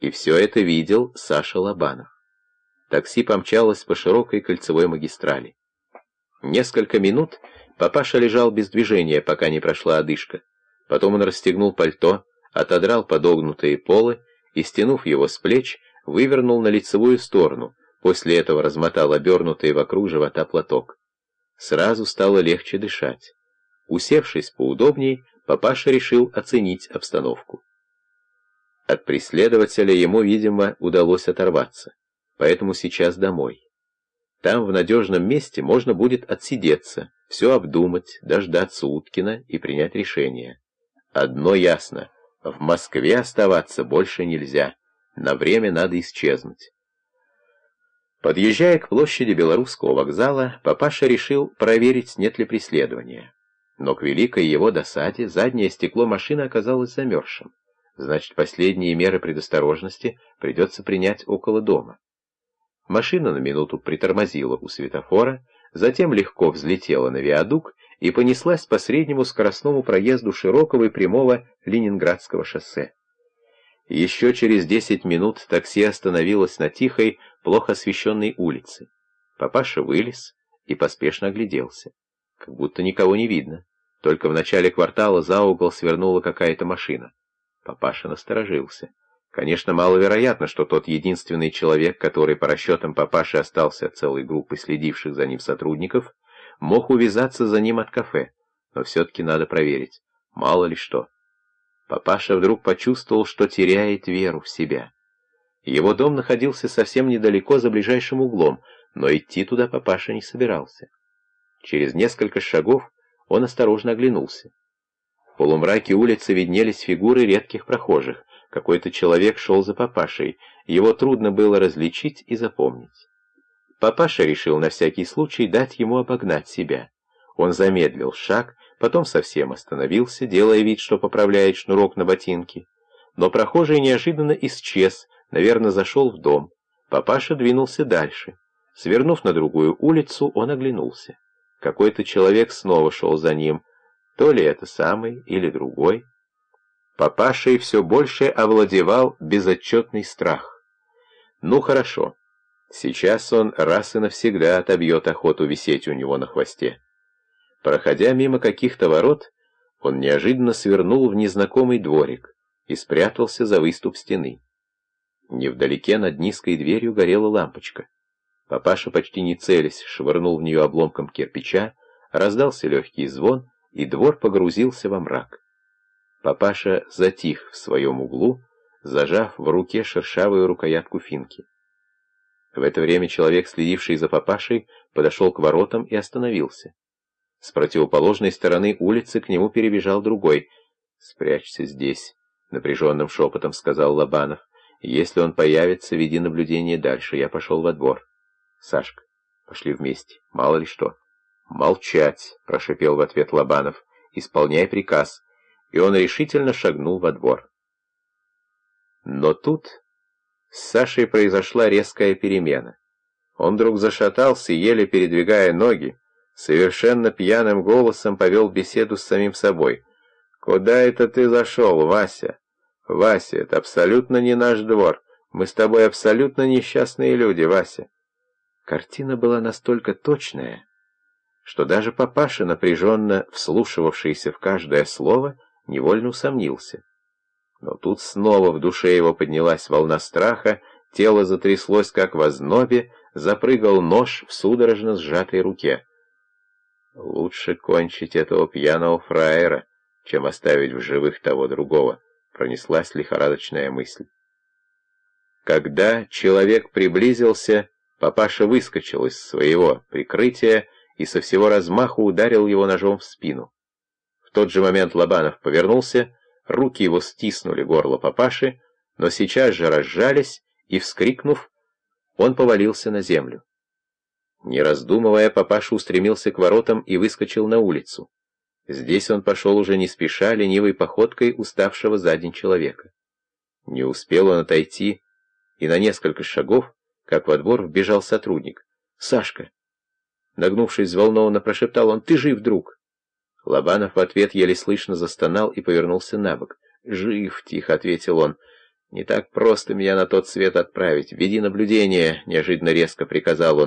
И все это видел Саша Лобанов. Такси помчалось по широкой кольцевой магистрали. Несколько минут папаша лежал без движения, пока не прошла одышка. Потом он расстегнул пальто, отодрал подогнутые полы и, стянув его с плеч, вывернул на лицевую сторону, после этого размотал обернутый вокруг живота платок. Сразу стало легче дышать. Усевшись поудобней, папаша решил оценить обстановку. От преследователя ему, видимо, удалось оторваться, поэтому сейчас домой. Там, в надежном месте, можно будет отсидеться, все обдумать, дождаться Уткина и принять решение. Одно ясно — в Москве оставаться больше нельзя, на время надо исчезнуть. Подъезжая к площади Белорусского вокзала, папаша решил проверить, нет ли преследования. Но к великой его досаде заднее стекло машины оказалось замерзшим. Значит, последние меры предосторожности придется принять около дома. Машина на минуту притормозила у светофора, затем легко взлетела на виадук и понеслась по среднему скоростному проезду широкого и прямого Ленинградского шоссе. Еще через десять минут такси остановилось на тихой, плохо освещенной улице. Папаша вылез и поспешно огляделся. Как будто никого не видно. Только в начале квартала за угол свернула какая-то машина. Папаша насторожился. Конечно, маловероятно, что тот единственный человек, который по расчетам папаши остался от целой группы следивших за ним сотрудников, мог увязаться за ним от кафе. Но все-таки надо проверить. Мало ли что. Папаша вдруг почувствовал, что теряет веру в себя. Его дом находился совсем недалеко за ближайшим углом, но идти туда папаша не собирался. Через несколько шагов он осторожно оглянулся. В полумраке улицы виднелись фигуры редких прохожих. Какой-то человек шел за папашей, его трудно было различить и запомнить. Папаша решил на всякий случай дать ему обогнать себя. Он замедлил шаг, потом совсем остановился, делая вид, что поправляет шнурок на ботинке. Но прохожий неожиданно исчез, наверное, зашел в дом. Папаша двинулся дальше. Свернув на другую улицу, он оглянулся. Какой-то человек снова шел за ним, то ли это самый или другой. Папашей все больше овладевал безотчетный страх. Ну хорошо, сейчас он раз и навсегда отобьет охоту висеть у него на хвосте. Проходя мимо каких-то ворот, он неожиданно свернул в незнакомый дворик и спрятался за выступ стены. Невдалеке над низкой дверью горела лампочка. Папаша, почти не целясь, швырнул в нее обломком кирпича, раздался легкий звон, и двор погрузился во мрак. Папаша затих в своем углу, зажав в руке шершавую рукоятку финки. В это время человек, следивший за папашей, подошел к воротам и остановился. С противоположной стороны улицы к нему перебежал другой. «Спрячься здесь», — напряженным шепотом сказал Лобанов. «Если он появится, веди наблюдение дальше. Я пошел во двор». «Сашка, пошли вместе. Мало ли что». «Молчать», — прошипел в ответ Лобанов. «Исполняй приказ» и он решительно шагнул во двор. Но тут с Сашей произошла резкая перемена. Он вдруг зашатался, еле передвигая ноги, совершенно пьяным голосом повел беседу с самим собой. «Куда это ты зашел, Вася? Вася, это абсолютно не наш двор. Мы с тобой абсолютно несчастные люди, Вася». Картина была настолько точная, что даже папаша, напряженно вслушивавшийся в каждое слово, невольно усомнился. Но тут снова в душе его поднялась волна страха, тело затряслось, как в ознобе, запрыгал нож в судорожно сжатой руке. «Лучше кончить этого пьяного фраера, чем оставить в живых того другого», — пронеслась лихорадочная мысль. Когда человек приблизился, папаша выскочил из своего прикрытия и со всего размаху ударил его ножом в спину. В тот же момент Лобанов повернулся, руки его стиснули горло папаши, но сейчас же разжались, и, вскрикнув, он повалился на землю. Не раздумывая, папаша устремился к воротам и выскочил на улицу. Здесь он пошел уже не спеша, ленивой походкой уставшего за день человека. Не успел он отойти, и на несколько шагов, как во двор вбежал сотрудник. «Сашка!» Нагнувшись взволнованно, прошептал он, «Ты жив, друг!» Лобанов в ответ еле слышно застонал и повернулся на бок. «Жив!» — тихо ответил он. «Не так просто меня на тот свет отправить. Веди наблюдение», — неожиданно резко приказал он.